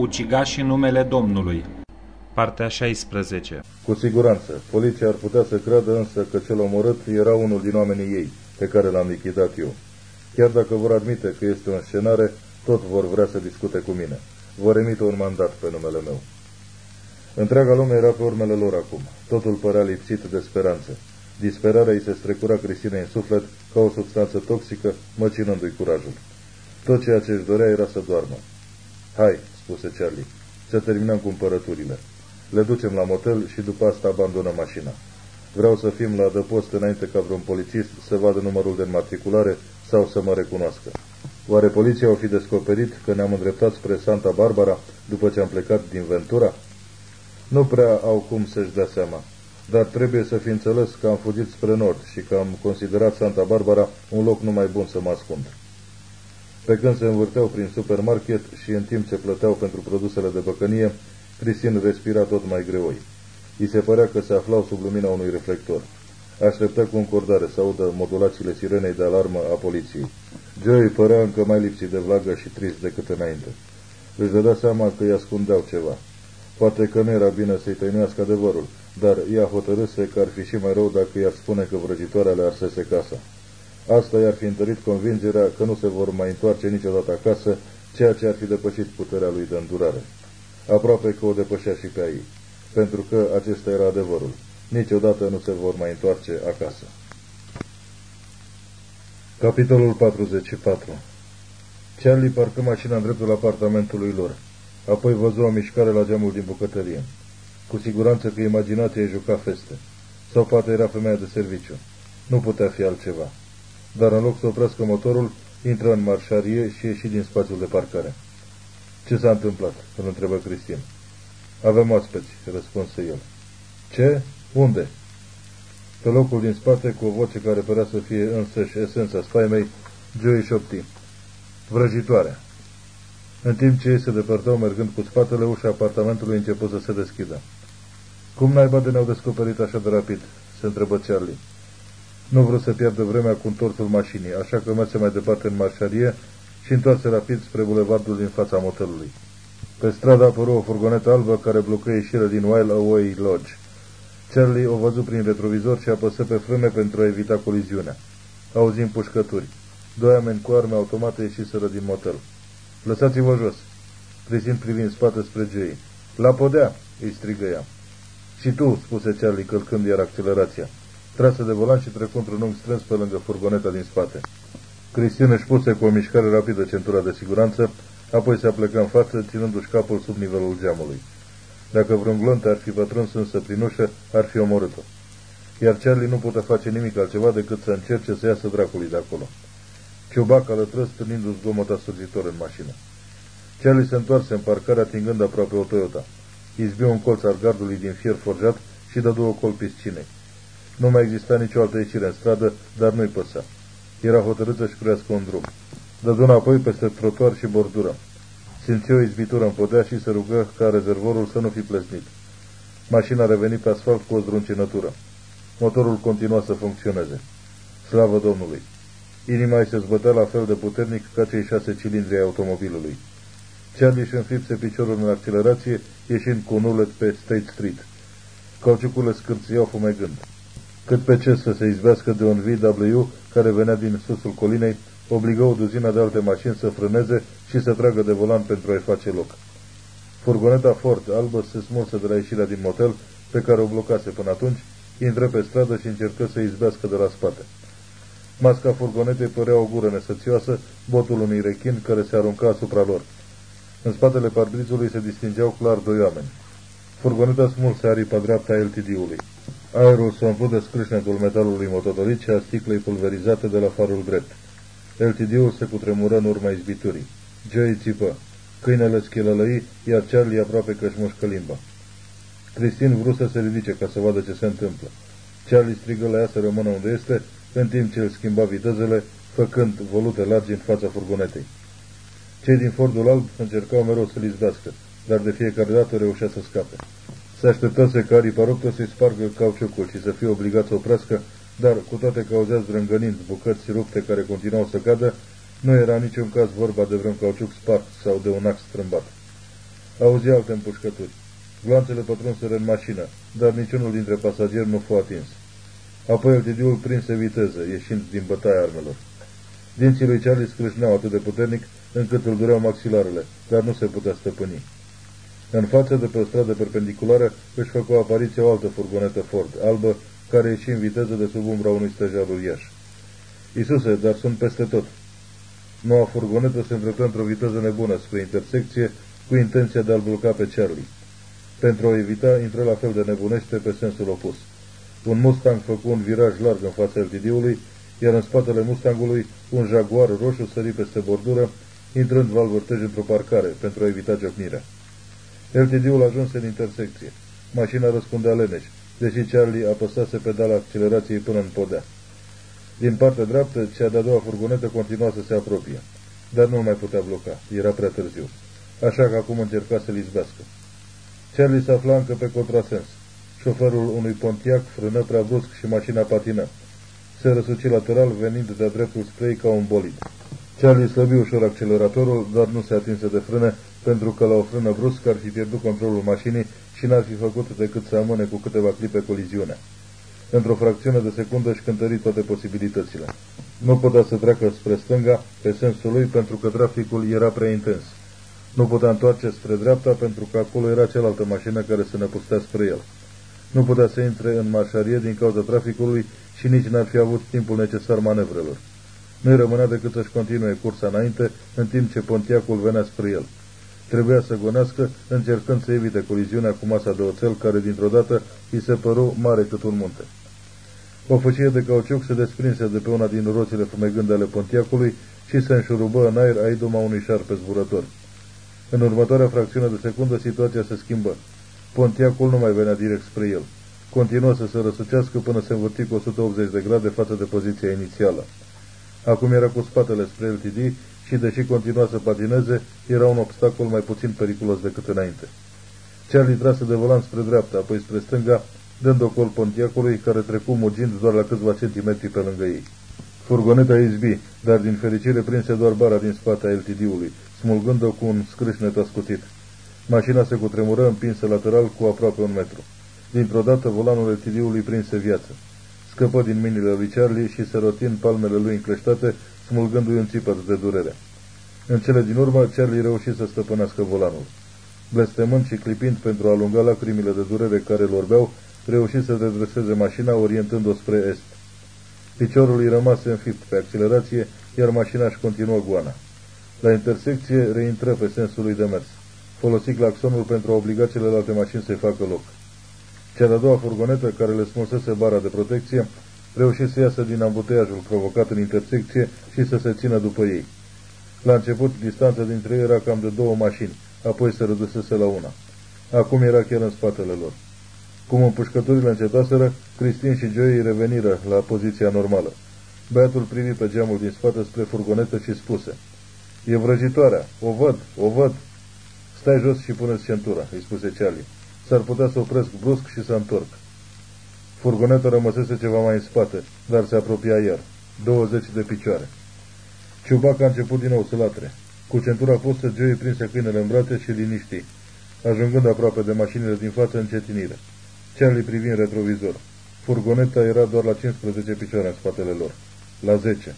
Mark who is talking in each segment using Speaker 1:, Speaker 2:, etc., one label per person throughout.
Speaker 1: Ucigașii numele Domnului Partea 16
Speaker 2: Cu siguranță, poliția ar putea să creadă însă că cel omorât era unul din oamenii ei, pe care l-am lichidat eu. Chiar dacă vor admite că este o înscenare, tot vor vrea să discute cu mine. Vor emite un mandat pe numele meu. Întreaga lume era pe urmele lor acum. Totul părea lipsit de speranță. Disperarea îi se strecura Cristinei în suflet ca o substanță toxică, măcinându-i curajul. Tot ceea ce își dorea era să doarmă. Hai, spuse Charlie, să terminăm cumpărăturile. Le ducem la motel și după asta abandonăm mașina. Vreau să fim la adăpost înainte ca vreun polițist să vadă numărul de înmatriculare sau să mă recunoască. Oare poliția o fi descoperit că ne-am îndreptat spre Santa Barbara după ce am plecat din Ventura? Nu prea au cum să-și dea seama, dar trebuie să fi înțeles că am fugit spre nord și că am considerat Santa Barbara un loc numai bun să mă ascund. Pe când se învârteau prin supermarket și în timp ce plăteau pentru produsele de băcănie, Cristin respira tot mai greoi. I se părea că se aflau sub lumina unui reflector. Așteptă cu încordare să audă modulațiile sirenei de alarmă a poliției. Joey părea încă mai lipsit de vlagă și trist decât înainte. Își dădea seama că îi ascundeau ceva. Poate că nu era bine să-i tăinuiască adevărul, dar ea hotărâse că ar fi și mai rău dacă i-ar spune că vrăjitoarea le arsese casa. Asta i-ar fi întărit convingerea că nu se vor mai întoarce niciodată acasă, ceea ce ar fi depășit puterea lui de îndurare. Aproape că o depășea și pe ei, pentru că acesta era adevărul. Niciodată nu se vor mai întoarce acasă. Capitolul 44 Charlie parcă mașina în dreptul apartamentului lor. Apoi văzu o mișcare la geamul din bucătărie. Cu siguranță că imaginația îi juca feste. Sau poate era femeia de serviciu. Nu putea fi altceva. Dar în loc să oprească motorul, intră în marșarie și ieși din spațiul de parcare. Ce s-a întâmplat?" îl întrebă Cristin. Avem oaspeți," răspunse el. Ce? Unde?" Pe locul din spate, cu o voce care părea să fie însăși esența spaimei, Joey șopti. Vrăjitoarea. În timp ce ei se depărtau mergând cu spatele, ușa apartamentului început să se deschidă. Cum naiba de ne-au descoperit așa de rapid?" se întrebă Charlie. Nu vreau să pierdă vremea cu întorsul mașinii, așa că merse mai departe în marșarie și întoarse rapid spre bulevardul din fața motelului. Pe stradă apăru o furgonetă albă care blocă ieșirea din Wild Away Lodge. Charlie o văzut prin retrovizor și apăsă pe frâne pentru a evita coliziunea. Auzim pușcături. Doi oameni cu arme automate ieșiseră din motel. Lăsați-vă jos! Cristin privind spate spre Jay. La podea!" îi strigă ea. Și tu!" spuse Charlie călcând iar accelerația. Trase de volan și trecu într-un unghi strâns pe lângă furgoneta din spate. Cristin își puse cu o mișcare rapidă centura de siguranță, apoi se aplecă în față, ținându-și capul sub nivelul geamului. Dacă vreun glonte ar fi pătruns însă prin ușă, ar fi omorât-o. Iar Charlie nu putea face nimic altceva decât să încerce să iasă dracului de acolo. Ciubac alătră stârnindu-și zgomot asurzitor în mașină. Charlie se întoarse în parcare atingând aproape o Toyota. Izbi un colț al gardului din fier forjat și dădu o col piscinei. Nu mai exista nicio altă ieșire în stradă, dar nu-i păsa. Era hotărât să-și crească un drum. Dădu înapoi peste trotuar și bordură. Simți o izbitură în podea și se rugă ca rezervorul să nu fi plesnit. Mașina a revenit pe asfalt cu o zdruncinătură. Motorul continua să funcționeze. Slavă Domnului! Inima îi se zbătea la fel de puternic ca cei șase cilindri ai automobilului. Charlie își înfipse piciorul în accelerație, ieșind cu un ulet pe State Street. Cauciucurile scârțiau fumegând. Cât pe ce să se izbească de un VW care venea din susul colinei, obligă o duzină de alte mașini să frâneze și să tragă de volan pentru a-i face loc. Furgoneta Ford albă se smulse de la ieșirea din motel, pe care o blocase până atunci, intră pe stradă și încercă să izbească de la spate. Masca furgonetei părea o gură nesățioasă, botul unui rechin care se arunca asupra lor. În spatele parbrizului se distingeau clar doi oameni. Furgoneta smulse aripa dreapta a LTD-ului. Aerul s-a umplut de scrâșnetul metalului mototorit și a sticlei pulverizate de la farul drept. LTD-ul se cutremură în urma izbiturii. Joey țipă. Câinele schilălăi, iar Charlie aproape că își mușcă limba. Cristin vrut să se ridice ca să vadă ce se întâmplă. Charlie strigă la ea să rămână unde este, în timp ce îl schimba vitezele, făcând volute largi în fața furgonetei. Cei din Fordul Alb încercau mereu să-l izbească, dar de fiecare dată reușea să scape. Se așteptase ca aripa ruptă să-i spargă cauciucul și să fie obligat să oprească, dar cu toate că auzea zdrângănind bucăți rupte care continuau să cadă, nu era niciun caz vorba de vreun cauciuc spart sau de un ax strâmbat. Auzi alte împușcături. Gloanțele pătrunseră în mașină, dar niciunul dintre pasageri nu fu atins. Apoi LTD-ul prinse viteză, ieșind din bătaia armelor. Dinții lui Charlie scrâșneau atât de puternic încât îl dureau maxilarele, dar nu se putea stăpâni. În față de pe o stradă perpendiculară își făcu apariție o altă furgonetă Ford, albă, care ieși în viteză de sub umbra unui stejar uriaș. Isuse, dar sunt peste tot. Noua furgonetă se îndreptă într-o viteză nebună spre intersecție cu intenția de a-l bloca pe Charlie. Pentru a evita, intră la fel de nebunește pe sensul opus. Un Mustang făcu un viraj larg în fața LTD-ului, iar în spatele Mustangului un Jaguar roșu sări peste bordură, intrând valvârtej într-o parcare pentru a evita ciocnirea. LTD-ul ajunse în intersecție. Mașina răspundea leneș, deși Charlie apăsase pedala accelerației până în podea. Din partea dreaptă, cea de-a doua furgonetă continua să se apropie, dar nu mai putea bloca, era prea târziu, așa că acum încerca să-l izbească. Charlie se afla încă pe contrasens. Șoferul unui Pontiac frână prea brusc și mașina patină. Se răsuci lateral, venind de-a dreptul spre ei ca un bolid. Charlie slăbi ușor acceleratorul, dar nu se atinse de frâne, pentru că la o frână bruscă ar fi pierdut controlul mașinii și n-ar fi făcut decât să amâne cu câteva clipe coliziunea. Într-o fracțiune de secundă își cântări toate posibilitățile. Nu putea să treacă spre stânga, pe sensul lui, pentru că traficul era prea intens. Nu putea întoarce spre dreapta, pentru că acolo era cealaltă mașină care se năpustea spre el. Nu putea să intre în marșarie din cauza traficului și nici n-ar fi avut timpul necesar manevrelor. Nu-i rămânea decât să-și continue cursa înainte, în timp ce Pontiacul venea spre el. Trebuia să gonească, încercând să evite coliziunea cu masa de oțel, care dintr-o dată îi se păru mare cât un munte. O făcie de cauciuc se desprinse de pe una din roțile fumegânde ale Pontiacului și se înșurubă în aer a idoma unui șarpe zburător. În următoarea fracțiune de secundă, situația se schimbă. Pontiacul nu mai venea direct spre el. Continuă să se răsucească până se învârti cu 180 de grade față de poziția inițială. Acum era cu spatele spre LTD și, deși continua să patineze, era un obstacol mai puțin periculos decât înainte. Charlie trase de volan spre dreapta, apoi spre stânga, dând o col Pontiacului, care trecu mugind doar la câțiva centimetri pe lângă ei. Furgoneta izbi, dar din fericire prinse doar bara din spate a LTD-ului, smulgând-o cu un scrâșnet ascuțit. Mașina se cutremură împinsă lateral cu aproape un metru. Dintr-o dată volanul LTD-ului prinse viață. Scăpă din minile lui Charlie și se roti în palmele lui încleștate, smulgându-i un țipăt de durere. În cele din urmă, Charlie reuși să stăpânească volanul. Blestemând și clipind pentru a alunga lacrimile de durere care îl orbeau, reuși să redreseze mașina orientând-o spre est. Piciorul îi rămase înfipt pe accelerație, iar mașina își continuă goana. La intersecție reintră pe sensul lui de mers. Folosi claxonul pentru a obliga celelalte mașini să-i facă loc. Cea de-a doua furgonetă, care le smulsese bara de protecție, reuși să iasă din ambuteiajul provocat în intersecție și să se țină după ei. La început, distanța dintre ei era cam de două mașini, apoi se redusese la una. Acum era chiar în spatele lor. Cum împușcăturile încetaseră, Cristin și Joey reveniră la poziția normală. Băiatul privi pe geamul din spate spre furgonetă și spuse E vrăjitoarea, o văd, o văd. Stai jos și puneți centura, îi spuse Charlie. S-ar putea să opresc brusc și să întorc. Furgoneta rămăsese ceva mai în spate, dar se apropia iar. 20 de picioare. Ciubac a început din nou să latre. Cu centura pusă, Joey prinse câinele în brațe și liniștii, ajungând aproape de mașinile din față încetinire. Charlie privi în retrovizor. Furgoneta era doar la 15 picioare în spatele lor. La 10.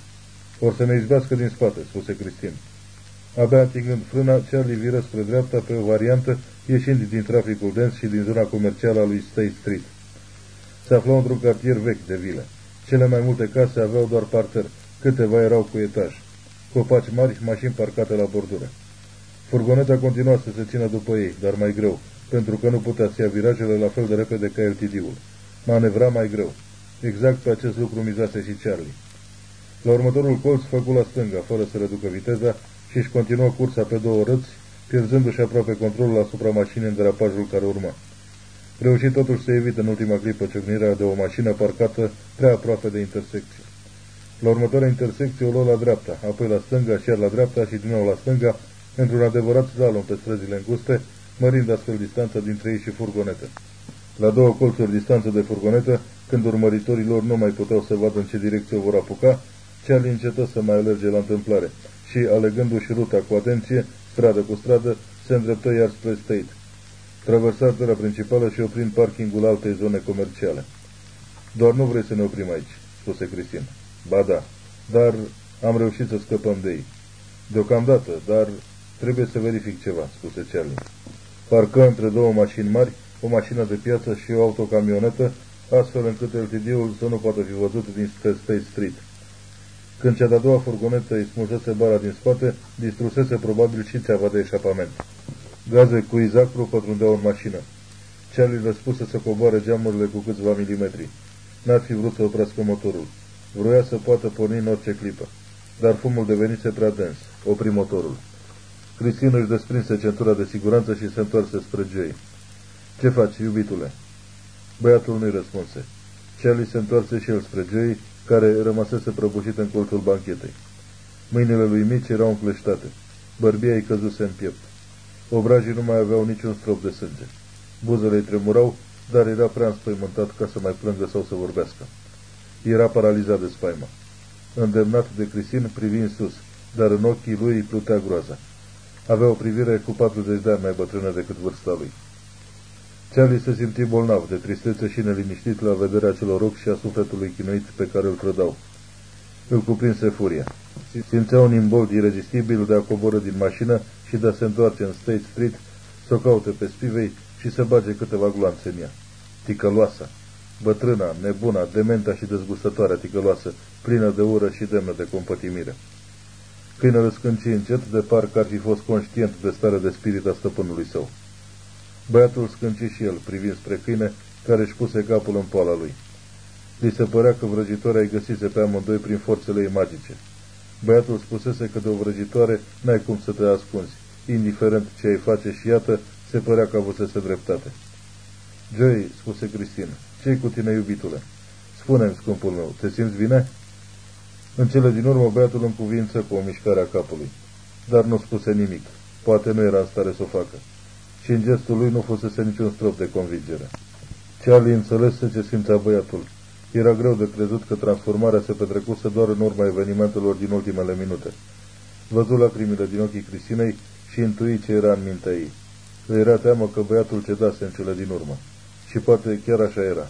Speaker 2: Or să ne izbească din spate, spuse Cristin. Abia atingând frâna, Charlie viră spre dreapta pe o variantă, ieșind din traficul dens și din zona comercială a lui State Street. Se afla într-un cartier vechi de vile. Cele mai multe case aveau doar parter, câteva erau cu etaj. Copaci mari și mașini parcate la bordură. Furgoneta continua să se țină după ei, dar mai greu, pentru că nu putea să ia virajele la fel de repede ca LTD-ul. Manevra mai greu. Exact pe acest lucru mizase și Charlie. La următorul colț făcu la stânga, fără să reducă viteza, și își continuă cursa pe două răți, pierzându-și aproape controlul asupra mașinii în derapajul care urma. Reuși totuși să evite în ultima clipă ciocnirea de o mașină parcată prea aproape de intersecție. La următoarea intersecție o luă la dreapta, apoi la stânga și iar la dreapta și din nou la stânga, într-un adevărat slalom pe străzile înguste, mărind astfel distanța dintre ei și furgonetă. La două colțuri distanță de furgonetă, când urmăritorii lor nu mai puteau să vadă în ce direcție o vor apuca, Charlie încetă să mai alerge la întâmplare și, alegându-și ruta cu atenție, stradă cu stradă, se îndreptă iar spre State. Traversa țara principală și oprind parkingul altei zone comerciale. Doar nu vrei să ne oprim aici, spuse Cristin. Ba da, dar am reușit să scăpăm de ei. Deocamdată, dar trebuie să verific ceva, spuse Charlie. Parcă între două mașini mari, o mașină de piață și o autocamionetă, astfel încât LTD-ul să nu poată fi văzut din State Street. Când cea de-a doua furgonetă îi smulsese bara din spate, distrusese probabil și țeava de eșapament. Gaze cu izacru pătrundeau în mașină. Charlie răspuse să coboare geamurile cu câțiva milimetri. N-ar fi vrut să oprească motorul. Vroia să poată porni în orice clipă. Dar fumul devenise prea dens. Opri motorul. Cristin își desprinse centura de siguranță și se întoarse spre Jay. Ce faci, iubitule?" Băiatul nu-i răspunse. Charlie se întoarse și el spre Jay, care rămăsese prăbușit în colțul banchetei. Mâinile lui mici erau încleștate. Bărbia îi căzuse în piept. Obrajii nu mai aveau niciun strop de sânge. Buzele îi tremurau, dar era prea înspăimântat ca să mai plângă sau să vorbească. Era paralizat de spaimă. Îndemnat de Cristin, privi în sus, dar în ochii lui îi plutea groaza. Avea o privire cu 40 de ani mai bătrână decât vârsta lui. Charlie se simți bolnav de tristețe și neliniștit la vederea celor ochi și a sufletului chinuit pe care îl trădau. Îl cuprinse furia. Simțea un imbold irezistibil de a coboră din mașină și de a se întoarce în State Street, să o caute pe spivei și să bage câteva gloanțe în ea. Ticăloasa, bătrâna, nebuna, dementa și dezgustătoarea ticăloasă, plină de ură și demnă de compătimire. Câinele scânci încet, de parcă ar fi fost conștient de starea de spirit a stăpânului său. Băiatul scânci și el, privind spre câine, care își puse capul în poala lui. Li se părea că vrăjitoarea îi găsise pe amândoi prin forțele ei magice. Băiatul spusese că de o vrăjitoare n-ai cum să te ascunzi, indiferent ce ai face și iată, se părea că avusese dreptate. Joey, spuse Cristina, ce cu tine, iubitule? Spune-mi, scumpul meu, te simți bine? În cele din urmă, băiatul în cuvință cu o mișcare a capului, dar nu spuse nimic. Poate nu era în stare să o facă. Și în gestul lui nu fusese niciun strop de convingere. Charlie înțelese ce simțea băiatul. Era greu de crezut că transformarea se petrecuse doar în urma evenimentelor din ultimele minute. Văzut lacrimile din ochii Cristinei și intui ce era în mintea ei. Îi era teamă că băiatul cedase în cele din urmă. Și poate chiar așa era.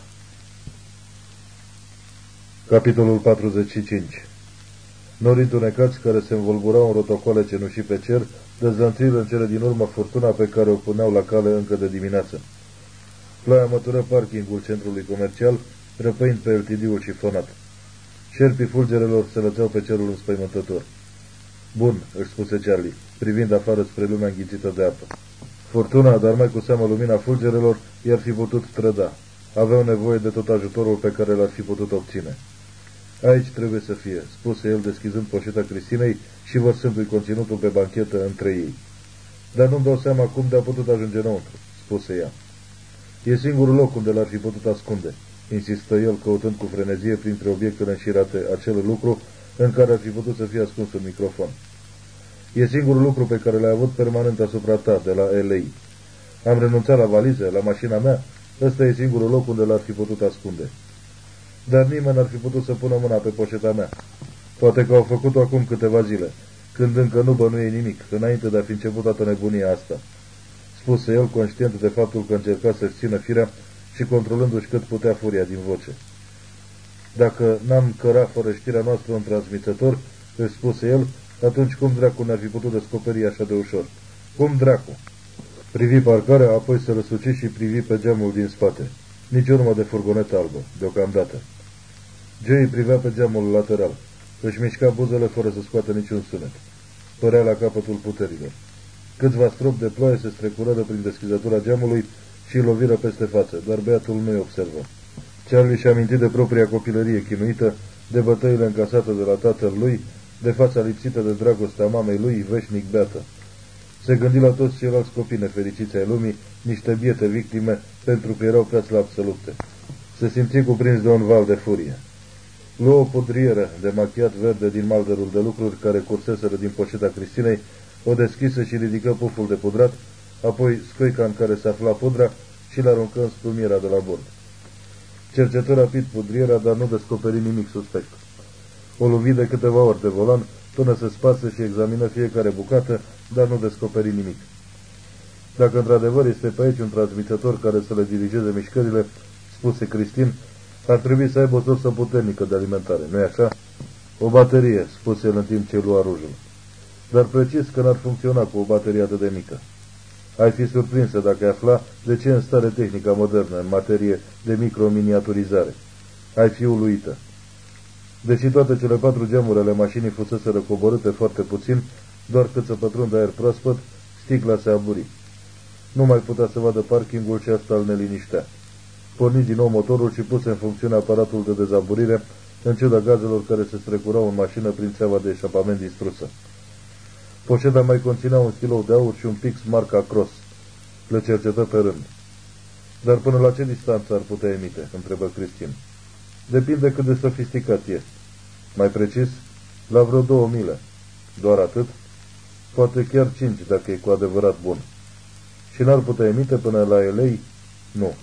Speaker 2: Capitolul 45 Nori întunecați care se învolburau în rotocoale cenușii pe cer, dezlănțuiră în cele din urmă furtuna pe care o puneau la cale încă de dimineață. Ploaia mătură parkingul centrului comercial, răpăind pe LTD-ul șifonat. Șerpii fulgerelor se lățeau pe cerul înspăimântător. Bun, își spuse Charlie, privind afară spre lumea înghițită de apă. Furtuna, dar mai cu seamă lumina fulgerelor, i-ar fi putut trăda. Aveau nevoie de tot ajutorul pe care l-ar fi putut obține. Aici trebuie să fie, spuse el deschizând poșeta Cristinei și vărsându-i conținutul pe banchetă între ei. Dar nu-mi dau seama cum de-a putut ajunge înăuntru, spuse ea. E singurul loc unde l-ar fi putut ascunde, insistă el căutând cu frenezie printre obiectele înșirate acel lucru în care ar fi putut să fie ascuns un microfon. E singurul lucru pe care l-ai avut permanent asupra ta, de la LA. Am renunțat la valize, la mașina mea, ăsta e singurul loc unde l-ar fi putut ascunde. Dar nimeni n-ar fi putut să pună mâna pe poșeta mea. Poate că au făcut-o acum câteva zile, când încă nu bănuie nimic, înainte de a fi început toată nebunia asta. Spuse el, conștient de faptul că încerca să-și țină firea și controlându-și cât putea furia din voce. Dacă n-am cărat fără știrea noastră în transmițător, își spuse el, atunci cum dracu ne-ar fi putut descoperi așa de ușor? Cum dracu? Privi parcarea, apoi se răsuci și privi pe geamul din spate. Nici urmă de furgonetă albă, deocamdată. Joey privea pe geamul lateral. Își mișca buzele fără să scoată niciun sunet. Părea la capătul puterilor. Câțiva strop de ploaie se strecurără prin deschizătura geamului și îl loviră peste față, dar beatul nu-i observă. Charlie și-a amintit de propria copilărie chinuită, de bătăile încasate de la tatăl lui, de fața lipsită de dragoste a mamei lui, veșnic beată. Se gândi la toți ceilalți copii nefericiți ai lumii, niște biete victime, pentru că erau prea slab să lupte. Se simți cuprins de un val de furie. Luă o pudrieră de machiat verde din malderul de lucruri care curseseră din poșeta Cristinei, o deschise și ridică puful de pudrat, apoi scoica în care se afla pudra și l-aruncă în splumiera de la bord. Cercetă rapid pudriera, dar nu descoperi nimic suspect. O lovi de câteva ori de volan, până se spase și examină fiecare bucată, dar nu descoperi nimic. Dacă într-adevăr este pe aici un transmițător care să le dirigeze mișcările, spuse Cristin, ar trebui să aibă o sursă puternică de alimentare, nu-i așa? O baterie, spuse el în timp ce lua rujul. Dar precis că n-ar funcționa cu o baterie atât de mică. Ai fi surprinsă dacă ai afla de ce în stare tehnica modernă, în materie de microminiaturizare. Ai fi uluită. Deși toate cele patru geamuri ale mașinii fusese coborâte foarte puțin, doar cât să pătrundă aer proaspăt, sticla se aburi. Nu mai putea să vadă parkingul și asta îl neliniștea. Porni din nou motorul și puse în funcțiune aparatul de dezaburire, în ciuda gazelor care se strecurau în mașină prin țeava de eșapament distrusă. Poșeta mai conținea un stilou de aur și un pix marca Cross. Le cercetă pe rând. Dar până la ce distanță ar putea emite? întrebă Cristin. Depinde cât de sofisticat e. Mai precis, la vreo două mile. Doar atât? Poate chiar cinci, dacă e cu adevărat bun. Și n-ar putea emite până la LA? Nu.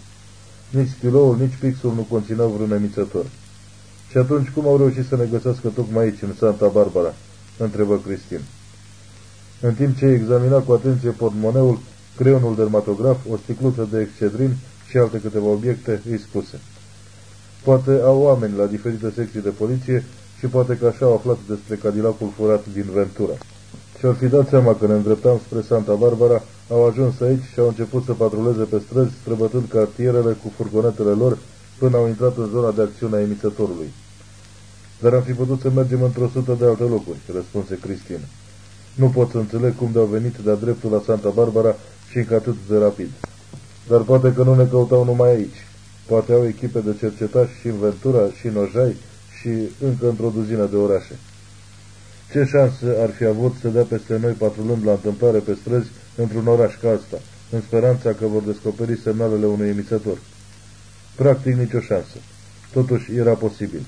Speaker 2: Nici stiloul, nici pixul nu conțineau vreun emițător. Și atunci cum au reușit să ne găsească tocmai aici, în Santa Barbara? întrebă Cristin. În timp ce examina cu atenție portmoneul, creionul dermatograf, o sticluță de excedrin și alte câteva obiecte, îi spuse. Poate au oameni la diferite secții de poliție și poate că așa au aflat despre Cadillacul furat din Ventura. Și-au fi dat seama că ne îndreptam spre Santa Barbara, au ajuns aici și au început să patruleze pe străzi, străbătând cartierele cu furgonetele lor, până au intrat în zona de acțiune a emițătorului. Dar am fi putut să mergem într-o sută de alte locuri, răspunse Cristin. Nu pot să înțeleg cum de-au venit de-a dreptul la Santa Barbara și încă atât de rapid. Dar poate că nu ne căutau numai aici. Poate au echipe de cercetași și în Ventura și în Ojai și încă într-o duzină de orașe. Ce șansă ar fi avut să dea peste noi patrulând la întâmplare pe străzi într-un oraș ca asta, în speranța că vor descoperi semnalele unui emițător? Practic nicio șansă. Totuși era posibil.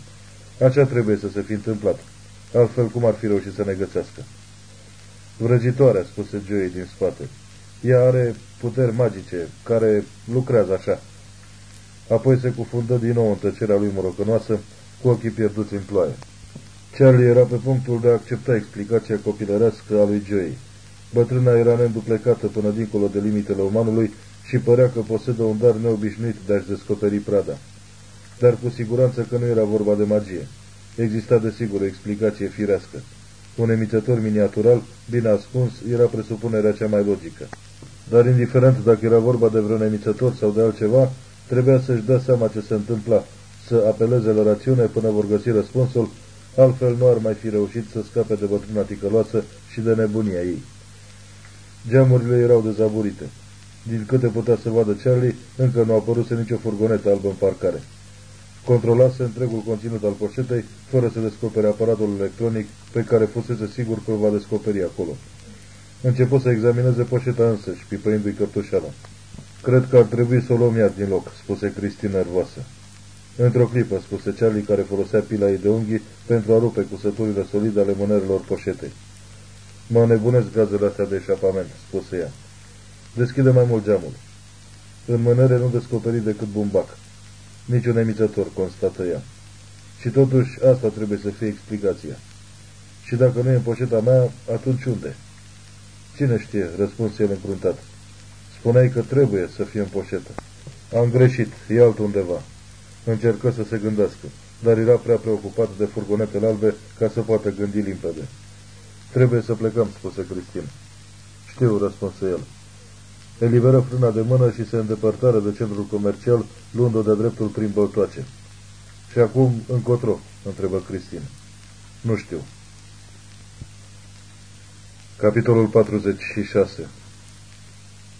Speaker 2: Așa trebuie să se fi întâmplat. Altfel cum ar fi reușit să ne găsească? Vrăjitoarea, spuse Joey din spate. Ea are puteri magice, care lucrează așa. Apoi se cufundă din nou în tăcerea lui morocănoasă, cu ochii pierduți în ploaie. Charlie era pe punctul de a accepta explicația copilărească a lui Joey. Bătrâna era neînduplecată până dincolo de limitele umanului și părea că posedă un dar neobișnuit de a-și descoperi prada. Dar cu siguranță că nu era vorba de magie. Exista desigur o explicație firească. Un emițător miniatural, bine ascuns, era presupunerea cea mai logică. Dar indiferent dacă era vorba de vreun emițător sau de altceva, trebuia să-și dea seama ce se întâmpla, să apeleze la rațiune până vor găsi răspunsul, altfel nu ar mai fi reușit să scape de bătrâna ticăloasă și de nebunia ei. Geamurile erau dezaburite. Din câte putea să vadă Charlie, încă nu a apăruse nicio furgonetă albă în parcare. Controlase întregul conținut al poșetei, fără să descopere aparatul electronic pe care fusese sigur că îl va descoperi acolo. Început să examineze poșeta însăși, pipăindu-i căptușala. Cred că ar trebui să o luăm iar din loc, spuse Cristina nervoasă. Într-o clipă, spuse Charlie, care folosea pila ei de unghii pentru a rupe cusăturile solide ale mânerelor poșetei. Mă nebunesc gazele astea de eșapament, spuse ea. Deschide mai mult geamul. În mânere nu descoperi decât bumbac. Niciun emițător, constată ea. Și totuși asta trebuie să fie explicația. Și dacă nu e în poșeta mea, atunci unde? Cine știe, răspunse el încruntat. Spuneai că trebuie să fie în poșetă. Am greșit, e altundeva. Încercă să se gândească, dar era prea preocupat de furgonetele albe ca să poată gândi limpede. Trebuie să plecăm, spuse Cristin. Știu, răspunse el. Eliberă frâna de mână și se îndepărtară de centrul comercial, luând-o de dreptul prin băltoace. Și acum, încotro, întrebă Cristin. Nu știu. Capitolul 46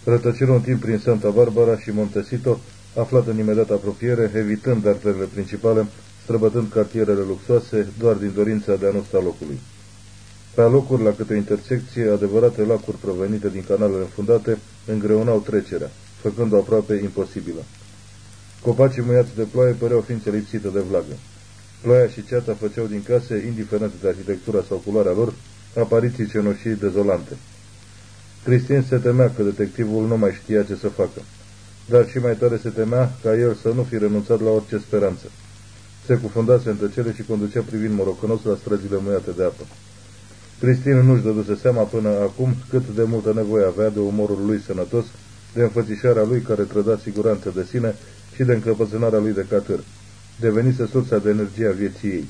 Speaker 2: Rătăciră un timp prin Santa Barbara și Montesito, aflat în imediat apropiere, evitând arterele principale, străbătând cartierele luxoase, doar din dorința de a nu sta locului. Pe alocuri, la câte o intersecție, adevărate lacuri provenite din canalele înfundate îngreunau trecerea, făcând-o aproape imposibilă. Copacii muiați de ploaie păreau ființe lipsite de vlagă. Ploaia și ceata făceau din case, indiferent de arhitectura sau culoarea lor, apariții cenușii dezolante. Cristin se temea că detectivul nu mai știa ce să facă, dar și mai tare se temea ca el să nu fi renunțat la orice speranță. Se cufundase în tăcere și conducea privind morocănos la străzile muiate de apă. Cristin nu-și dăduse seama până acum cât de multă nevoie avea de umorul lui sănătos, de înfățișarea lui care trăda siguranță de sine și de încăpățânarea lui de catâr. Devenise sursa de energie a vieții ei.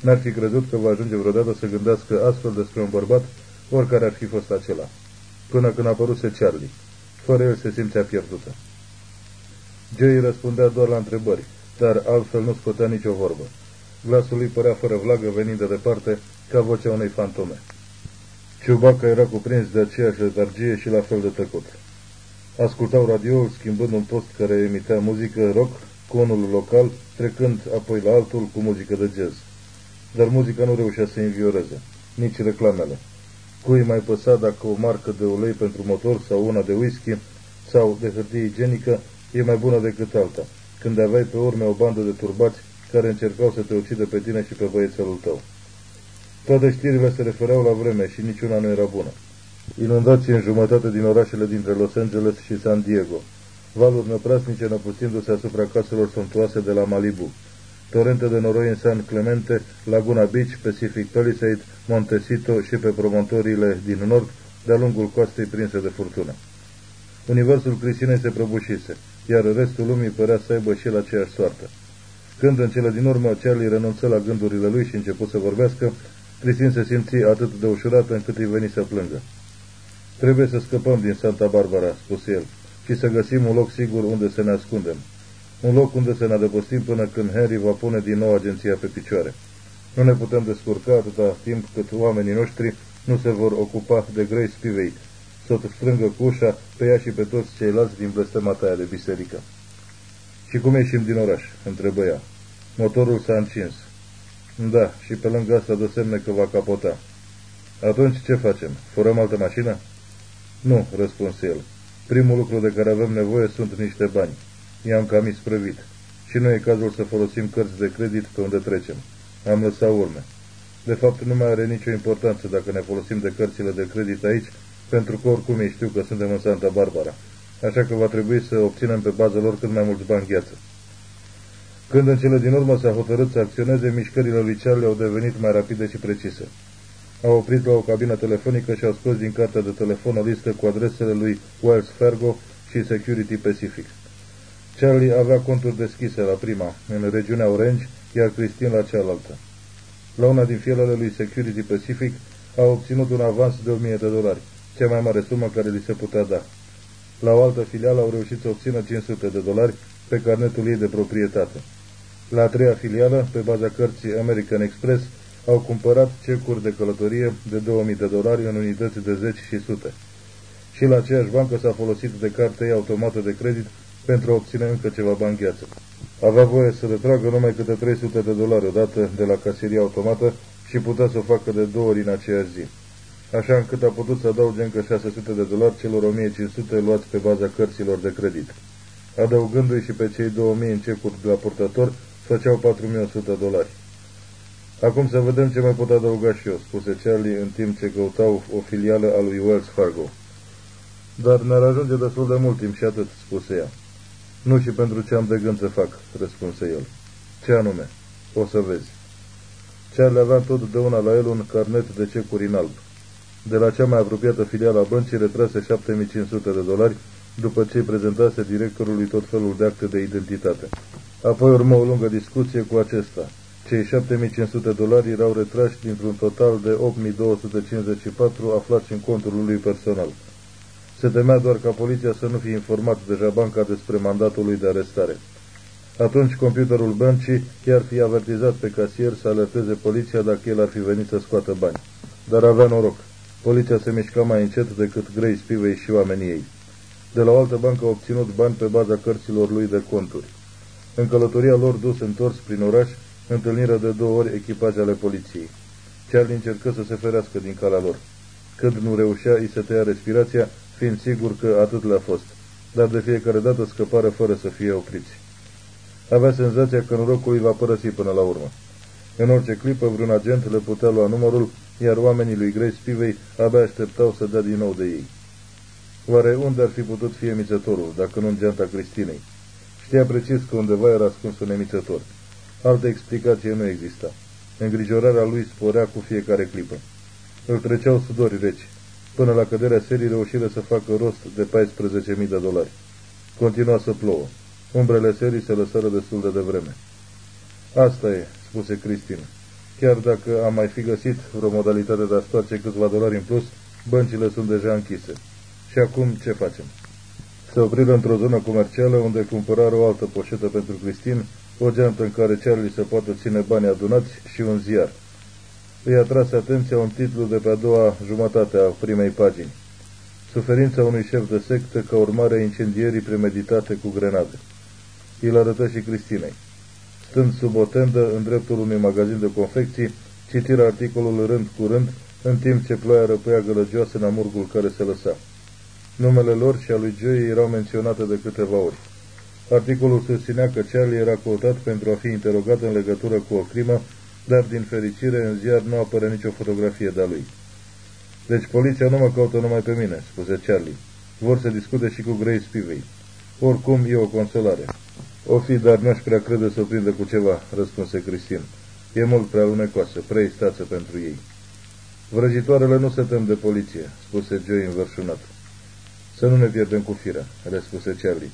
Speaker 2: N-ar fi crezut că va ajunge vreodată să gândească astfel despre un bărbat, oricare ar fi fost acela. Până când a apăruse Charlie. Fără el se simțea pierdută. Joey răspundea doar la întrebări, dar altfel nu scotea nicio vorbă. Glasul lui părea fără vlagă venind de departe, ca vocea unei fantome. Ciubaca era cuprins de aceeași letargie și la fel de tăcut. Ascultau radioul schimbând un post care emitea muzică rock cu unul local, trecând apoi la altul cu muzică de jazz. Dar muzica nu reușea să învioreze, nici reclamele. Cui mai păsa dacă o marcă de ulei pentru motor sau una de whisky sau de hârtie igienică e mai bună decât alta, când aveai pe urme o bandă de turbați care încercau să te ucidă pe tine și pe băiețelul tău. Toate știrile se refereau la vreme și niciuna nu era bună. Inundații în jumătate din orașele dintre Los Angeles și San Diego. Valuri năprasnice năpustindu-se asupra caselor suntuoase de la Malibu. Torente de noroi în San Clemente, Laguna Beach, Pacific Palisade, Montecito și pe promontoriile din nord, de-a lungul coastei prinse de furtună. Universul Cristinei se prăbușise, iar restul lumii părea să aibă și la aceeași soartă. Când în cele din urmă Charlie renunță la gândurile lui și început să vorbească, Cristin se simți atât de ușurată încât îi veni să plângă. Trebuie să scăpăm din Santa Barbara, spuse el, și să găsim un loc sigur unde să ne ascundem. Un loc unde să ne adăpostim până când Henry va pune din nou agenția pe picioare. Nu ne putem descurca atâta timp cât oamenii noștri nu se vor ocupa de Grace Spivey, să o strângă cu ușa pe ea și pe toți ceilalți din blestemata aia de biserică. Și cum ieșim din oraș?" întrebă ea. Motorul s-a încins. Da, și pe lângă asta dă semne că va capota. Atunci ce facem? Furăm altă mașină? Nu, răspunse el. Primul lucru de care avem nevoie sunt niște bani. I-am cam isprăvit. Și nu e cazul să folosim cărți de credit pe unde trecem. Am lăsat urme. De fapt, nu mai are nicio importanță dacă ne folosim de cărțile de credit aici, pentru că oricum ei știu că suntem în Santa Barbara. Așa că va trebui să obținem pe bază lor cât mai mulți bani gheață. Când în cele din urmă s-a hotărât să acționeze, mișcările lui Charlie au devenit mai rapide și precise. Au oprit la o cabină telefonică și au scos din cartea de telefon o listă cu adresele lui Wells Fargo și Security Pacific. Charlie avea conturi deschise la prima, în regiunea Orange, iar Christine la cealaltă. La una din fielele lui Security Pacific a obținut un avans de 1000 de dolari, cea mai mare sumă care li se putea da. La o altă filială au reușit să obțină 500 de dolari pe carnetul ei de proprietate. La a treia filială, pe baza cărții American Express, au cumpărat cecuri de călătorie de 2000 de dolari în unități de 10 și sute. Și la aceeași bancă s-a folosit de carte ei automată de credit pentru a obține încă ceva bani gheață. Avea voie să retragă numai câte 300 de dolari odată de la caseria automată și putea să o facă de două ori în aceeași zi. Așa încât a putut să adauge încă 600 de dolari celor 1500 luați pe baza cărților de credit. Adăugându-i și pe cei 2000 în cecuri de la purtător, făceau 4100 dolari. Acum să vedem ce mai pot adăuga și eu, spuse Charlie în timp ce căutau o filială a lui Wells Fargo. Dar ne-ar ajunge destul de mult timp și atât, spuse ea. Nu și pentru ce am de gând să fac, răspunse el. Ce anume? O să vezi. Charlie avea totdeauna la el un carnet de cecuri în alb. De la cea mai apropiată filială a băncii retrase 7500 de dolari după ce îi prezentase directorului tot felul de acte de identitate. Apoi urmă o lungă discuție cu acesta. Cei 7500 dolari erau retrași dintr-un total de 8254 aflați în contul lui personal. Se temea doar ca poliția să nu fie informat deja banca despre mandatul lui de arestare. Atunci computerul băncii i-ar fi avertizat pe casier să alerteze poliția dacă el ar fi venit să scoată bani. Dar avea noroc. Poliția se mișca mai încet decât Grace Pivei și oamenii ei. De la o altă bancă a obținut bani pe baza cărților lui de conturi. În călătoria lor dus întors prin oraș, întâlnirea de două ori echipaje ale poliției. Charlie încercă să se ferească din calea lor. Când nu reușea, îi se tăia respirația, fiind sigur că atât le-a fost, dar de fiecare dată scăpară fără să fie opriți. Avea senzația că norocul îi va părăsi până la urmă. În orice clipă, vreun agent le putea lua numărul, iar oamenii lui Grace Spivey abia așteptau să dea din nou de ei. Oare unde ar fi putut fi emițătorul, dacă nu în geanta Cristinei? Știa precis că undeva era ascuns un emițător. Altă explicație nu exista. Îngrijorarea lui sporea cu fiecare clipă. Îl treceau sudori reci. Până la căderea serii reușire să facă rost de 14.000 de dolari. Continua să plouă. Umbrele serii se lăsără destul de devreme. Asta e, spuse Cristin. Chiar dacă am mai fi găsit vreo modalitate de a stoarce câțiva dolari în plus, băncile sunt deja închise. Și acum ce facem? Se opriră într-o zonă comercială unde cumpărară o altă poșetă pentru Cristin, o geantă în care Charlie se poate ține banii adunați și un ziar. Îi atrase atenția un titlu de pe a doua jumătate a primei pagini. Suferința unui șef de sectă ca urmare a incendierii premeditate cu grenade. Îl arătă și Cristinei. Stând sub o tendă în dreptul unui magazin de confecții, citirea articolul rând cu rând, în timp ce ploaia răpăia gălăgioasă în amurgul care se lăsa. Numele lor și a lui Joey erau menționate de câteva ori. Articolul susținea că Charlie era căutat pentru a fi interogat în legătură cu o crimă, dar din fericire în ziar nu apare nicio fotografie de-a lui. Deci poliția nu mă caută numai pe mine, spuse Charlie. Vor să discute și cu Grace Spivey. Oricum e o consolare. O fi, dar n-aș prea crede să o prindă cu ceva, răspunse Cristin. E mult prea lunecoasă, prea istață pentru ei. Vrăjitoarele nu se tem de poliție, spuse Joe înverșunat. Să nu ne pierdem cu firea, răspuse Charlie.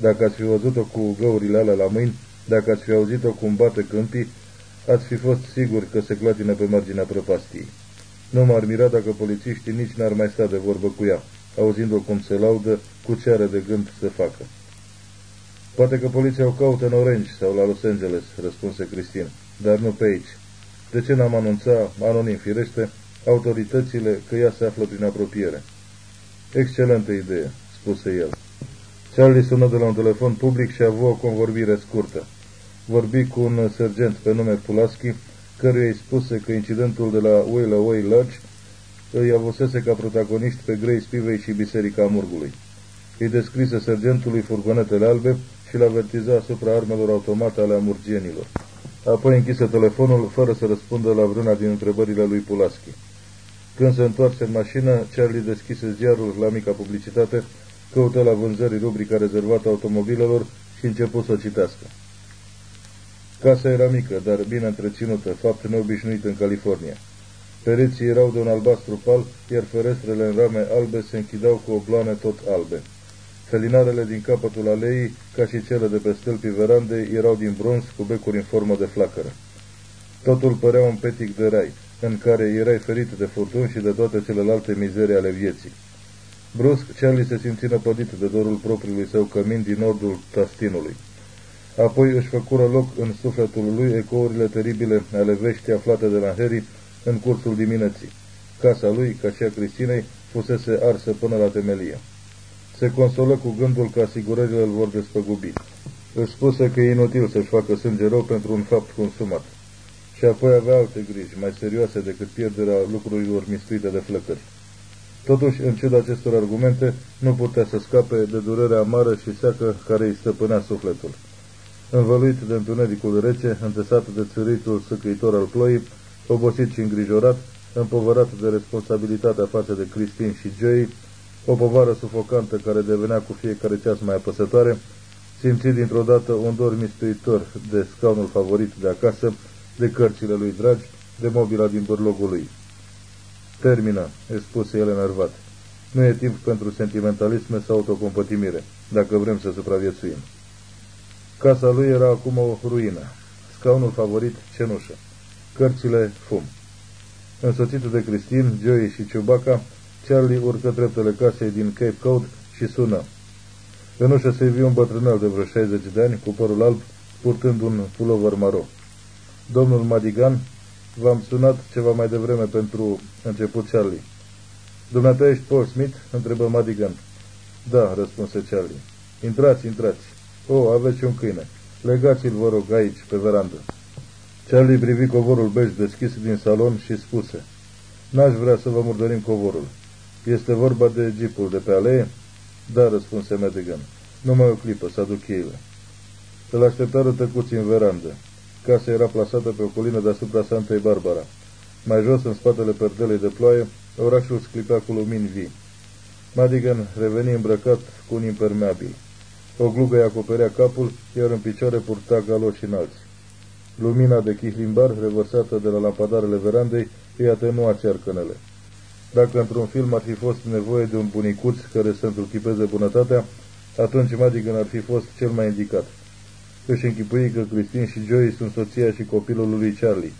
Speaker 2: Dacă ați fi văzut-o cu găurile alea la mâini, dacă ați fi auzit-o cum bate câmpii, ați fi fost siguri că se clatină pe marginea prăpastiei. Nu m-ar mira dacă polițiștii nici n-ar mai sta de vorbă cu ea, auzind-o cum se laudă, cu ce are de gând să facă. Poate că poliția o caută în Orange sau la Los Angeles, răspunse Cristin, dar nu pe aici. De ce n-am anunțat, anonim firește, autoritățile că ea se află prin apropiere? Excelentă idee, spuse el. Charlie sună de la un telefon public și a avut o convorbire scurtă. Vorbi cu un sergent pe nume Pulaski, căruia îi spuse că incidentul de la Whalaway Lodge îi avusese ca protagoniști pe Grace Spivey și Biserica Murgului. Îi descrise sergentului furgonetele albe și l avertiza asupra armelor automate ale amurgienilor. Apoi închise telefonul fără să răspundă la vreuna din întrebările lui Pulaski. Când se întoarce în mașină, Charlie deschise ziarul la mica publicitate, căută la vânzării rubrica rezervată automobilelor și început să citească. Casa era mică, dar bine întreținută, fapt neobișnuit în California. Pereții erau de un albastru pal, iar ferestrele în rame albe se închidau cu obloane tot albe. Felinarele din capătul aleii, ca și cele de pe stâlpii verandei, erau din bronz cu becuri în formă de flacără. Totul părea un petic de rai, în care erai ferit de furtuni și de toate celelalte mizerii ale vieții. Brusc, Charlie se simți năpădit de dorul propriului său cămin din nordul Tastinului. Apoi își făcură loc în sufletul lui ecourile teribile ale veștii aflate de la Harry în cursul dimineții. Casa lui, ca și a Cristinei, fusese arsă până la temelie. Se consolă cu gândul că asigurările îl vor despăgubi. Își spuse că e inutil să-și facă sânge rău pentru un fapt consumat. Și apoi avea alte griji, mai serioase decât pierderea lucrurilor mistuite de flăcări. Totuși, în ciuda acestor argumente, nu putea să scape de durerea amară și seacă care îi stăpânea sufletul. Învăluit de întunericul rece, întesat de țâritul săcăitor al ploii, obosit și îngrijorat, împovărat de responsabilitatea față de Cristin și Joey, o povară sufocantă care devenea cu fiecare ceas mai apăsătoare, simți dintr-o dată un dor mistuitor de scaunul favorit de acasă, de cărțile lui dragi, de mobila din bărlogul lui. Termină, îi spuse el enervat. Nu e timp pentru sentimentalisme sau autocompătimire, dacă vrem să supraviețuim. Casa lui era acum o ruină. Scaunul favorit, cenușă. Cărțile, fum. Însoțit de Cristin, Joey și Ciubaca, Charlie urcă treptele casei din Cape Cod și sună. În ușă se viu un bătrânel de vreo 60 de ani, cu părul alb, purtând un pulover maro. Domnul Madigan, v-am sunat ceva mai devreme pentru început Charlie. Dumneata ești Paul Smith? întrebă Madigan. Da, răspunse Charlie. Intrați, intrați. O, oh, aveți un câine. Legați-l, vă rog, aici, pe verandă. Charlie privi covorul bej deschis din salon și spuse. N-aș vrea să vă murdărim covorul. Este vorba de jeepul de pe alee? Da, răspunse Madigan. Numai o clipă, să aduc cheile. Îl așteptară tăcuți în verandă. Casa era plasată pe o colină deasupra Santei Barbara. Mai jos, în spatele perdelei de ploaie, orașul sclipea cu lumini vii. Madigan reveni îmbrăcat cu un impermeabil. O glugă îi acoperea capul, iar în picioare purta galoși înalți. Lumina de chihlimbar, revărsată de la lampadarele verandei, îi atenua cearcănele. Dacă într-un film ar fi fost nevoie de un bunicuț care să întruchipeze bunătatea, atunci Madigan ar fi fost cel mai indicat. Își închipui că Cristin și Joey sunt soția și copilul lui Charlie